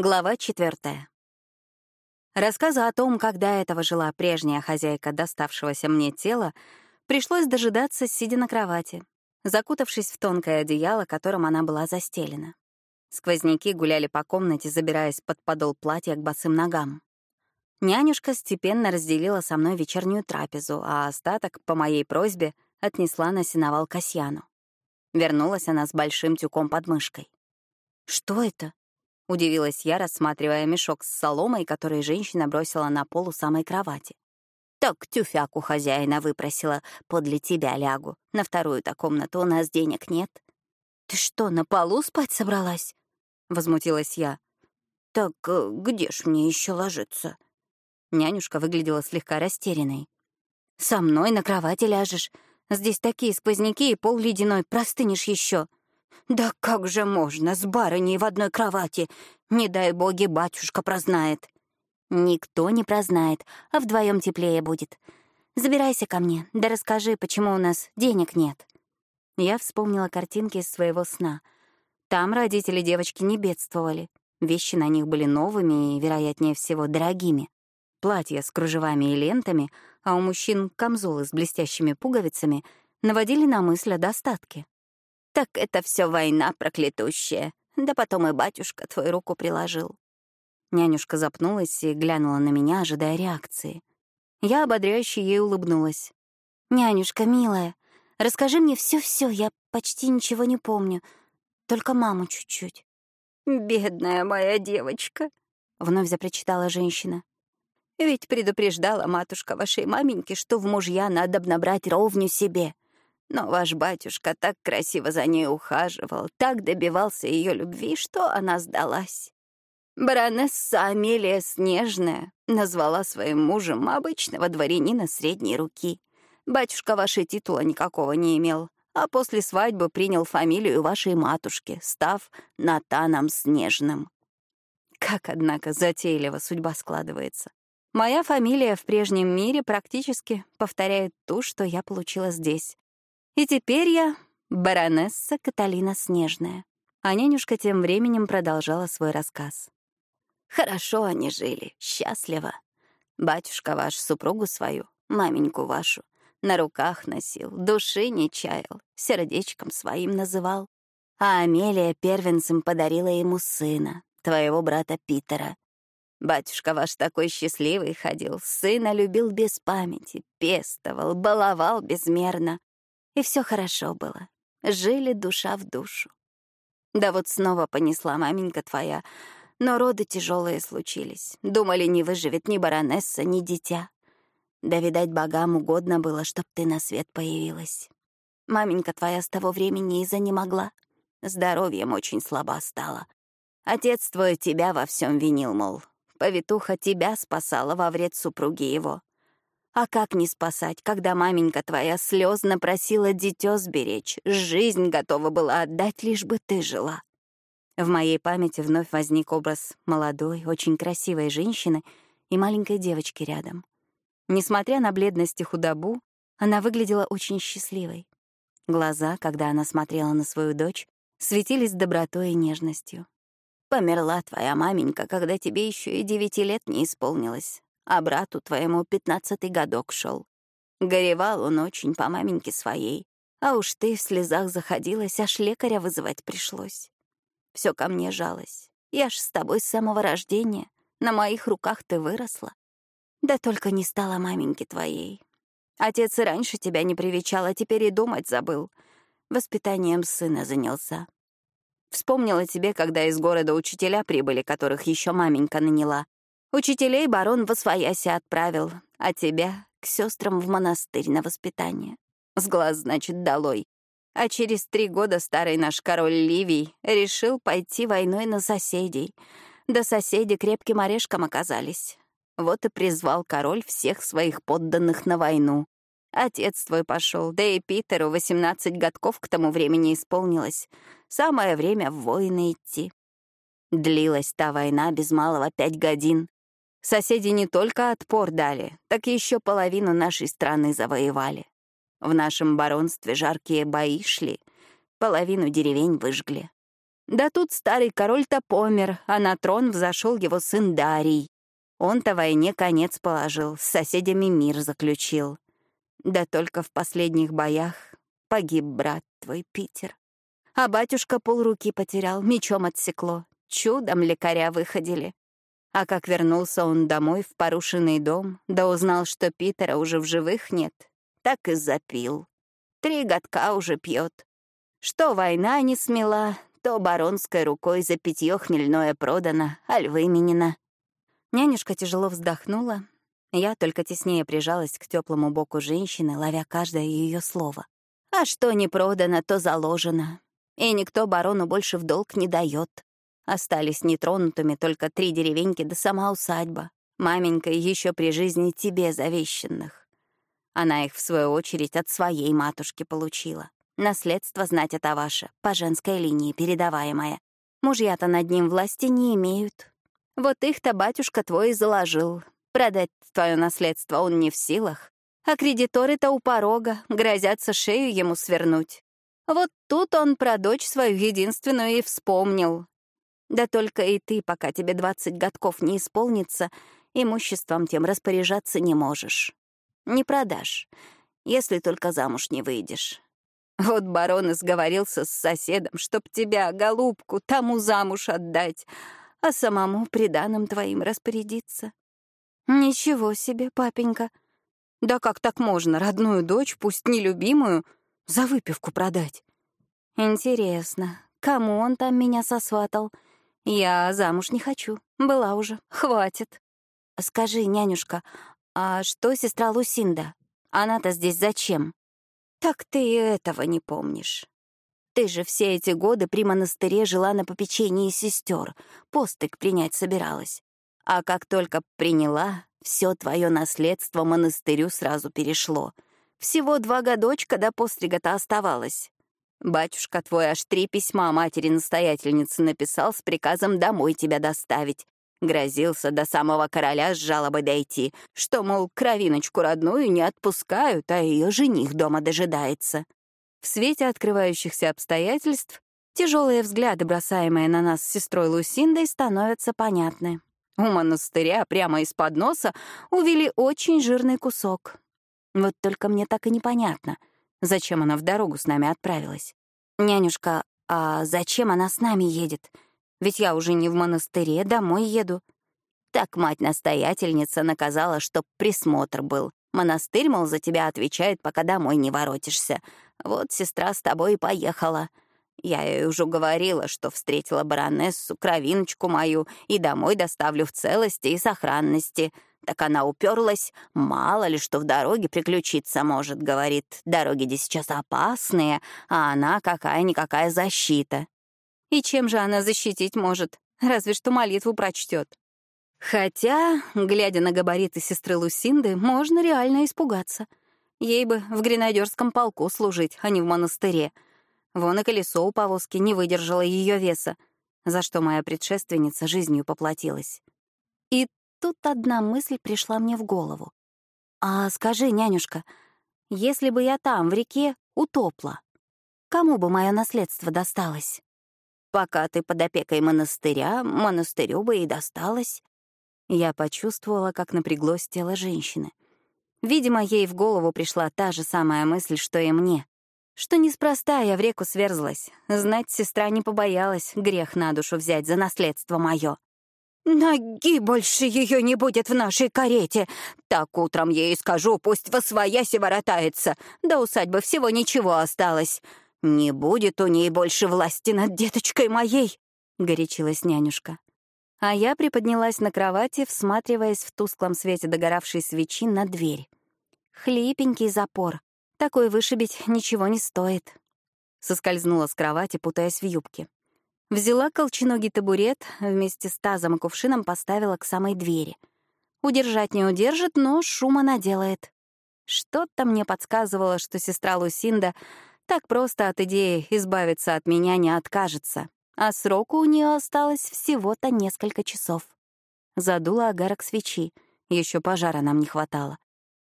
Глава четвертая. Рассказа о том, как до этого жила прежняя хозяйка доставшегося мне тела, пришлось дожидаться, сидя на кровати, закутавшись в тонкое одеяло, которым она была застелена. Сквозняки гуляли по комнате, забираясь под подол платья к босым ногам. Нянюшка степенно разделила со мной вечернюю трапезу, а остаток, по моей просьбе, отнесла на сеновал Касьяну. Вернулась она с большим тюком под мышкой. «Что это?» — удивилась я, рассматривая мешок с соломой, который женщина бросила на пол у самой кровати. «Так тюфяк у хозяина выпросила, подле тебя лягу. На вторую-то комнату у нас денег нет». «Ты что, на полу спать собралась?» — возмутилась я. «Так э, где ж мне еще ложиться?» Нянюшка выглядела слегка растерянной. «Со мной на кровати ляжешь. Здесь такие сквозняки и пол ледяной, простынешь еще. «Да как же можно с барыней в одной кровати? Не дай боги, батюшка прознает». «Никто не прознает, а вдвоем теплее будет. Забирайся ко мне, да расскажи, почему у нас денег нет». Я вспомнила картинки из своего сна. Там родители девочки не бедствовали. Вещи на них были новыми и, вероятнее всего, дорогими. Платья с кружевами и лентами, а у мужчин камзолы с блестящими пуговицами наводили на мысль о достатке. Так это все война проклятущая. Да потом и батюшка твою руку приложил. Нянюшка запнулась и глянула на меня, ожидая реакции. Я ободряюще ей улыбнулась. «Нянюшка, милая, расскажи мне все-все, я почти ничего не помню, только маму чуть-чуть». «Бедная моя девочка», — вновь запричитала женщина. «Ведь предупреждала матушка вашей маменьки, что в мужья надо набрать ровню себе. Но ваш батюшка так красиво за ней ухаживал, так добивался ее любви, что она сдалась. Баронесса Амелия Снежная назвала своим мужем обычного дворянина средней руки. Батюшка вашей титула никакого не имел, а после свадьбы принял фамилию вашей матушки, став Натаном Снежным. Как, однако, затейливо судьба складывается. Моя фамилия в прежнем мире практически повторяет ту, что я получила здесь. И теперь я баронесса Каталина Снежная. А нянюшка тем временем продолжала свой рассказ. Хорошо они жили, счастливо. Батюшка ваш супругу свою, маменьку вашу, на руках носил, души не чаял, сердечком своим называл. А Амелия первенцем подарила ему сына, твоего брата Питера. Батюшка ваш такой счастливый ходил, сына любил без памяти, пестовал, баловал безмерно. И все хорошо было. Жили душа в душу. Да вот снова понесла маменька твоя, но роды тяжелые случились. Думали, не выживет ни баронесса, ни дитя. Да, видать, богам угодно было, чтоб ты на свет появилась. Маменька твоя с того времени и не могла. Здоровьем очень слаба стала. Отец твой тебя во всем винил, мол. Повитуха тебя спасала во вред супруги его. А как не спасать, когда маменька твоя слезно просила дитё сберечь, жизнь готова была отдать, лишь бы ты жила? В моей памяти вновь возник образ молодой, очень красивой женщины и маленькой девочки рядом. Несмотря на бледность и худобу, она выглядела очень счастливой. Глаза, когда она смотрела на свою дочь, светились добротой и нежностью. «Померла твоя маменька, когда тебе еще и девяти лет не исполнилось а брату твоему пятнадцатый годок шел. Горевал он очень по маменьке своей, а уж ты в слезах заходилась, аж лекаря вызывать пришлось. Все ко мне жалось. Я ж с тобой с самого рождения, на моих руках ты выросла. Да только не стала маменьки твоей. Отец и раньше тебя не привечал, а теперь и думать забыл. Воспитанием сына занялся. Вспомнила тебе, когда из города учителя прибыли, которых еще маменька наняла, Учителей барон во свояси отправил, а тебя — к сестрам в монастырь на воспитание. С глаз, значит, долой. А через три года старый наш король Ливий решил пойти войной на соседей. Да соседи крепким орешком оказались. Вот и призвал король всех своих подданных на войну. Отец твой пошел, да и Питеру 18 годков к тому времени исполнилось. Самое время в войны идти. Длилась та война без малого пять годин. Соседи не только отпор дали, так еще половину нашей страны завоевали. В нашем баронстве жаркие бои шли, половину деревень выжгли. Да тут старый король-то помер, а на трон взошел его сын Дарий. Он-то войне конец положил, с соседями мир заключил. Да только в последних боях погиб брат твой Питер. А батюшка полруки потерял, мечом отсекло. Чудом лекаря выходили. А как вернулся он домой в порушенный дом, да узнал, что Питера уже в живых нет, так и запил. Три годка уже пьет. Что война не смела, то баронской рукой за питье хмельное продано, аль выменено. Нянюшка тяжело вздохнула. Я только теснее прижалась к теплому боку женщины, ловя каждое ее слово. А что не продано, то заложено. И никто барону больше в долг не дает. Остались нетронутыми только три деревеньки да сама усадьба. Маменька еще при жизни тебе завещанных. Она их, в свою очередь, от своей матушки получила. Наследство знать это ваше, по женской линии передаваемое. Мужья-то над ним власти не имеют, вот их-то батюшка твой заложил. Продать твое наследство он не в силах. А кредиторы-то у порога, грозятся шею ему свернуть. Вот тут он про дочь свою единственную и вспомнил. Да только и ты, пока тебе двадцать годков не исполнится, имуществом тем распоряжаться не можешь. Не продашь, если только замуж не выйдешь. Вот барон изговорился с соседом, чтоб тебя, голубку, тому замуж отдать, а самому приданым твоим распорядиться. Ничего себе, папенька. Да как так можно родную дочь, пусть нелюбимую, за выпивку продать? Интересно, кому он там меня сосватал? Я замуж не хочу, была уже, хватит. Скажи, нянюшка, а что сестра Лусинда? Она-то здесь зачем? Так ты и этого не помнишь. Ты же все эти годы при монастыре жила на попечении сестер, постык принять собиралась. А как только приняла, все твое наследство монастырю сразу перешло. Всего два годочка до пострига-то оставалось. Батюшка твой аж три письма матери-настоятельницы написал с приказом домой тебя доставить. Грозился до самого короля с жалобой дойти, что, мол, кровиночку родную не отпускают, а ее жених дома дожидается. В свете открывающихся обстоятельств тяжелые взгляды, бросаемые на нас с сестрой Лусиндой, становятся понятны. У монастыря прямо из-под носа увели очень жирный кусок. Вот только мне так и непонятно, зачем она в дорогу с нами отправилась. «Нянюшка, а зачем она с нами едет? Ведь я уже не в монастыре, домой еду». Так мать-настоятельница наказала, чтоб присмотр был. Монастырь, мол, за тебя отвечает, пока домой не воротишься. Вот сестра с тобой и поехала. Я ей уже говорила, что встретила баронессу, кровиночку мою, и домой доставлю в целости и сохранности. Так она уперлась, мало ли что в дороге приключиться может, говорит. Дороги здесь сейчас опасные, а она какая-никакая защита. И чем же она защитить может? Разве что молитву прочтет. Хотя, глядя на габариты сестры Лусинды, можно реально испугаться — Ей бы в гренадерском полку служить, а не в монастыре. Вон и колесо у повозки не выдержало ее веса, за что моя предшественница жизнью поплатилась. Тут одна мысль пришла мне в голову. «А скажи, нянюшка, если бы я там, в реке, утопла, кому бы мое наследство досталось?» «Пока ты под опекой монастыря, монастырю бы и досталось». Я почувствовала, как напряглось тело женщины — Видимо, ей в голову пришла та же самая мысль, что и мне. Что неспроста я в реку сверзлась. Знать сестра не побоялась грех на душу взять за наследство мое. «Ноги больше ее не будет в нашей карете. Так утром ей скажу, пусть во свояси воротается. До усадьбы всего ничего осталось. Не будет у ней больше власти над деточкой моей», — горячилась нянюшка. А я приподнялась на кровати, всматриваясь в тусклом свете догоравшей свечи на дверь. Хлипенький запор. Такой вышибить ничего не стоит. Соскользнула с кровати, путаясь в юбке. Взяла колченогий табурет, вместе с тазом и кувшином поставила к самой двери. Удержать не удержит, но шума наделает. Что-то мне подсказывало, что сестра Лусинда так просто от идеи избавиться от меня не откажется а сроку у нее осталось всего-то несколько часов. Задула огарок свечи, еще пожара нам не хватало.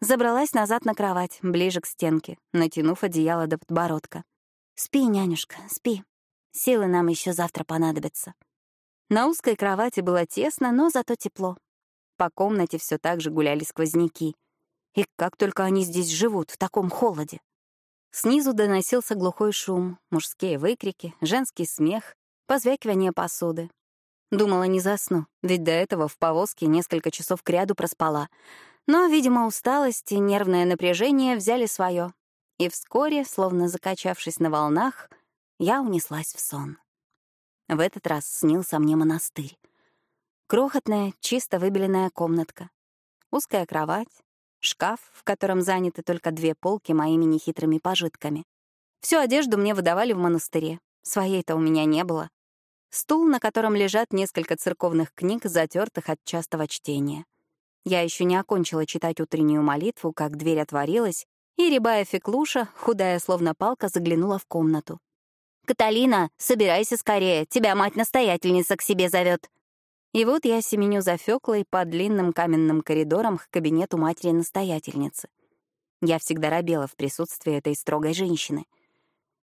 Забралась назад на кровать, ближе к стенке, натянув одеяло до подбородка. «Спи, нянюшка, спи. Силы нам еще завтра понадобятся. На узкой кровати было тесно, но зато тепло. По комнате все так же гуляли сквозняки. И как только они здесь живут, в таком холоде. Снизу доносился глухой шум, мужские выкрики, женский смех, позвякивание посуды. Думала, не засну, ведь до этого в повозке несколько часов кряду проспала. Но, видимо, усталость и нервное напряжение взяли свое. И вскоре, словно закачавшись на волнах, я унеслась в сон. В этот раз снился мне монастырь. Крохотная, чисто выбеленная комнатка. Узкая кровать, шкаф, в котором заняты только две полки моими нехитрыми пожитками. Всю одежду мне выдавали в монастыре. Своей-то у меня не было. Стул, на котором лежат несколько церковных книг, затертых от частого чтения. Я еще не окончила читать утреннюю молитву, как дверь отворилась, и рябая Феклуша, худая словно палка, заглянула в комнату. «Каталина, собирайся скорее, тебя мать-настоятельница к себе зовет. И вот я семеню за Фёклой по длинным каменным коридорам к кабинету матери-настоятельницы. Я всегда робела в присутствии этой строгой женщины.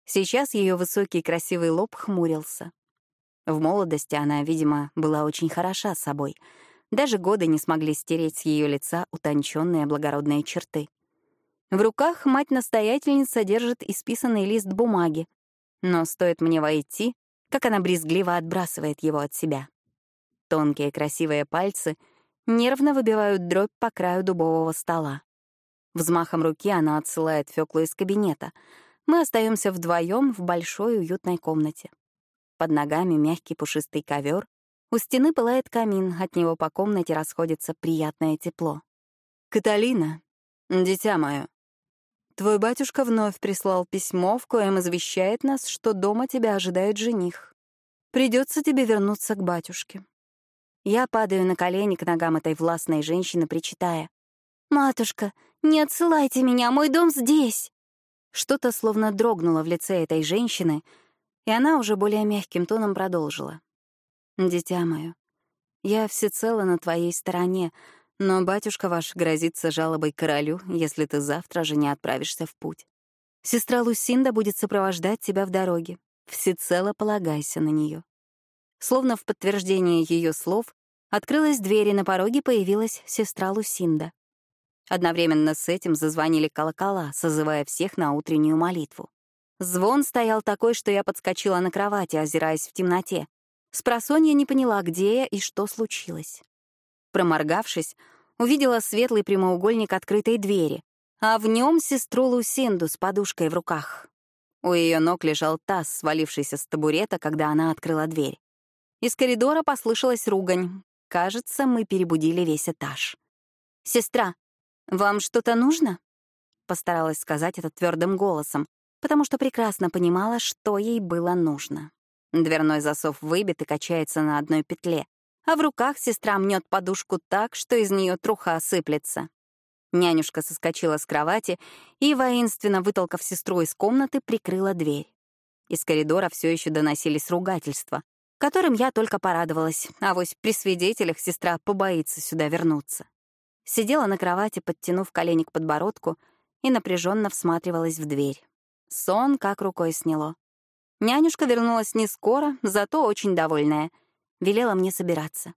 Сейчас ее высокий красивый лоб хмурился. В молодости она, видимо, была очень хороша собой. Даже годы не смогли стереть с ее лица утонченные благородные черты. В руках мать-настоятельница держит исписанный лист бумаги, но стоит мне войти, как она брезгливо отбрасывает его от себя. Тонкие красивые пальцы нервно выбивают дробь по краю дубового стола. Взмахом руки она отсылает Фёклу из кабинета. Мы остаемся вдвоем в большой уютной комнате. Под ногами мягкий пушистый ковер. У стены пылает камин, от него по комнате расходится приятное тепло. «Каталина, дитя мое, Твой батюшка вновь прислал письмо, в коем извещает нас, что дома тебя ожидает жених. Придется тебе вернуться к батюшке. Я падаю на колени к ногам этой властной женщины, причитая. «Матушка, не отсылайте меня, мой дом здесь!» Что-то словно дрогнуло в лице этой женщины, и она уже более мягким тоном продолжила. «Дитя мое, я всецело на твоей стороне, но батюшка ваш грозится жалобой королю, если ты завтра же не отправишься в путь. Сестра Лусинда будет сопровождать тебя в дороге. Всецело полагайся на нее. Словно в подтверждение ее слов, открылась дверь, и на пороге появилась сестра Лусинда. Одновременно с этим зазвонили колокола, созывая всех на утреннюю молитву. Звон стоял такой, что я подскочила на кровати, озираясь в темноте. Спросонья не поняла, где я и что случилось. Проморгавшись, увидела светлый прямоугольник открытой двери, а в нем сестру Лусинду с подушкой в руках. У ее ног лежал таз, свалившийся с табурета, когда она открыла дверь. Из коридора послышалась ругань. Кажется, мы перебудили весь этаж. «Сестра, вам что-то нужно?» Постаралась сказать это твердым голосом, потому что прекрасно понимала, что ей было нужно. Дверной засов выбит и качается на одной петле а в руках сестра мнет подушку так, что из нее труха осыплется. Нянюшка соскочила с кровати и, воинственно вытолкав сестру из комнаты, прикрыла дверь. Из коридора все еще доносились ругательства, которым я только порадовалась, а вось при свидетелях сестра побоится сюда вернуться. Сидела на кровати, подтянув колени к подбородку, и напряженно всматривалась в дверь. Сон как рукой сняло. Нянюшка вернулась не скоро, зато очень довольная — велела мне собираться.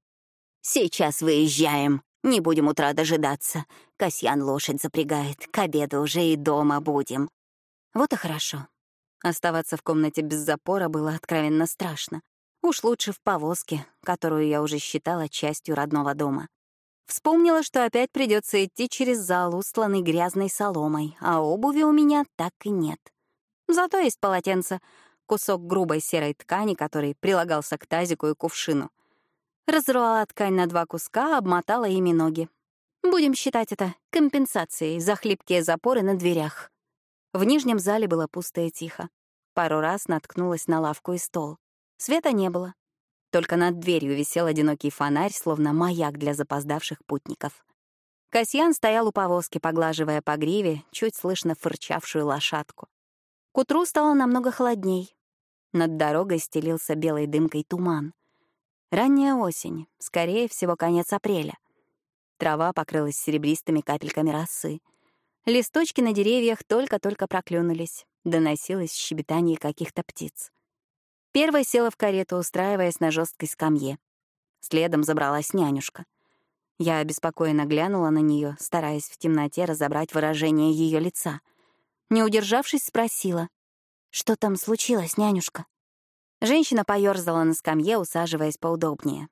«Сейчас выезжаем. Не будем утра дожидаться. Касьян лошадь запрягает. К обеду уже и дома будем». Вот и хорошо. Оставаться в комнате без запора было откровенно страшно. Уж лучше в повозке, которую я уже считала частью родного дома. Вспомнила, что опять придется идти через зал, устланный грязной соломой, а обуви у меня так и нет. Зато есть полотенце — кусок грубой серой ткани, который прилагался к тазику и кувшину. Разорвала ткань на два куска, обмотала ими ноги. Будем считать это компенсацией за хлипкие запоры на дверях. В нижнем зале было пусто и тихо. Пару раз наткнулась на лавку и стол. Света не было. Только над дверью висел одинокий фонарь, словно маяк для запоздавших путников. Касьян стоял у повозки, поглаживая по гриве чуть слышно фырчавшую лошадку. К утру стало намного холодней. Над дорогой стелился белой дымкой туман. Ранняя осень, скорее всего, конец апреля. Трава покрылась серебристыми капельками росы. Листочки на деревьях только-только проклюнулись. Доносилось щебетание каких-то птиц. Первая села в карету, устраиваясь на жесткой скамье. Следом забралась нянюшка. Я обеспокоенно глянула на нее, стараясь в темноте разобрать выражение ее лица. Не удержавшись, спросила. «Что там случилось, нянюшка?» Женщина поёрзала на скамье, усаживаясь поудобнее.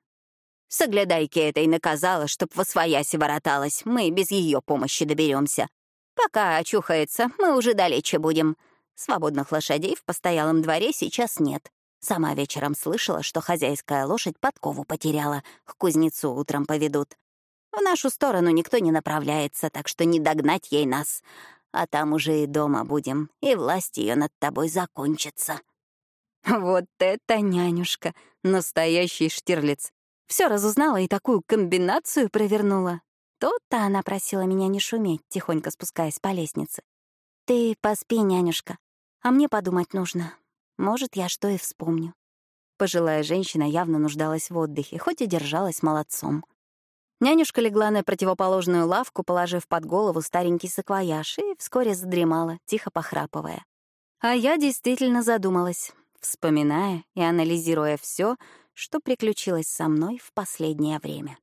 «Соглядайки этой наказала, чтоб во свояси вороталась. Мы без ее помощи доберемся. Пока очухается, мы уже далече будем. Свободных лошадей в постоялом дворе сейчас нет. Сама вечером слышала, что хозяйская лошадь подкову потеряла, к кузнецу утром поведут. В нашу сторону никто не направляется, так что не догнать ей нас. А там уже и дома будем, и власть ее над тобой закончится. Вот это нянюшка, настоящий штирлиц. Все разузнала и такую комбинацию провернула. То-то она просила меня не шуметь, тихонько спускаясь по лестнице. «Ты поспи, нянюшка, а мне подумать нужно. Может, я что и вспомню». Пожилая женщина явно нуждалась в отдыхе, хоть и держалась молодцом. Нянюшка легла на противоположную лавку, положив под голову старенький саквояж, и вскоре задремала, тихо похрапывая. А я действительно задумалась, вспоминая и анализируя все, что приключилось со мной в последнее время.